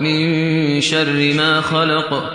مِن شَرِّ مَا خَلَقَ.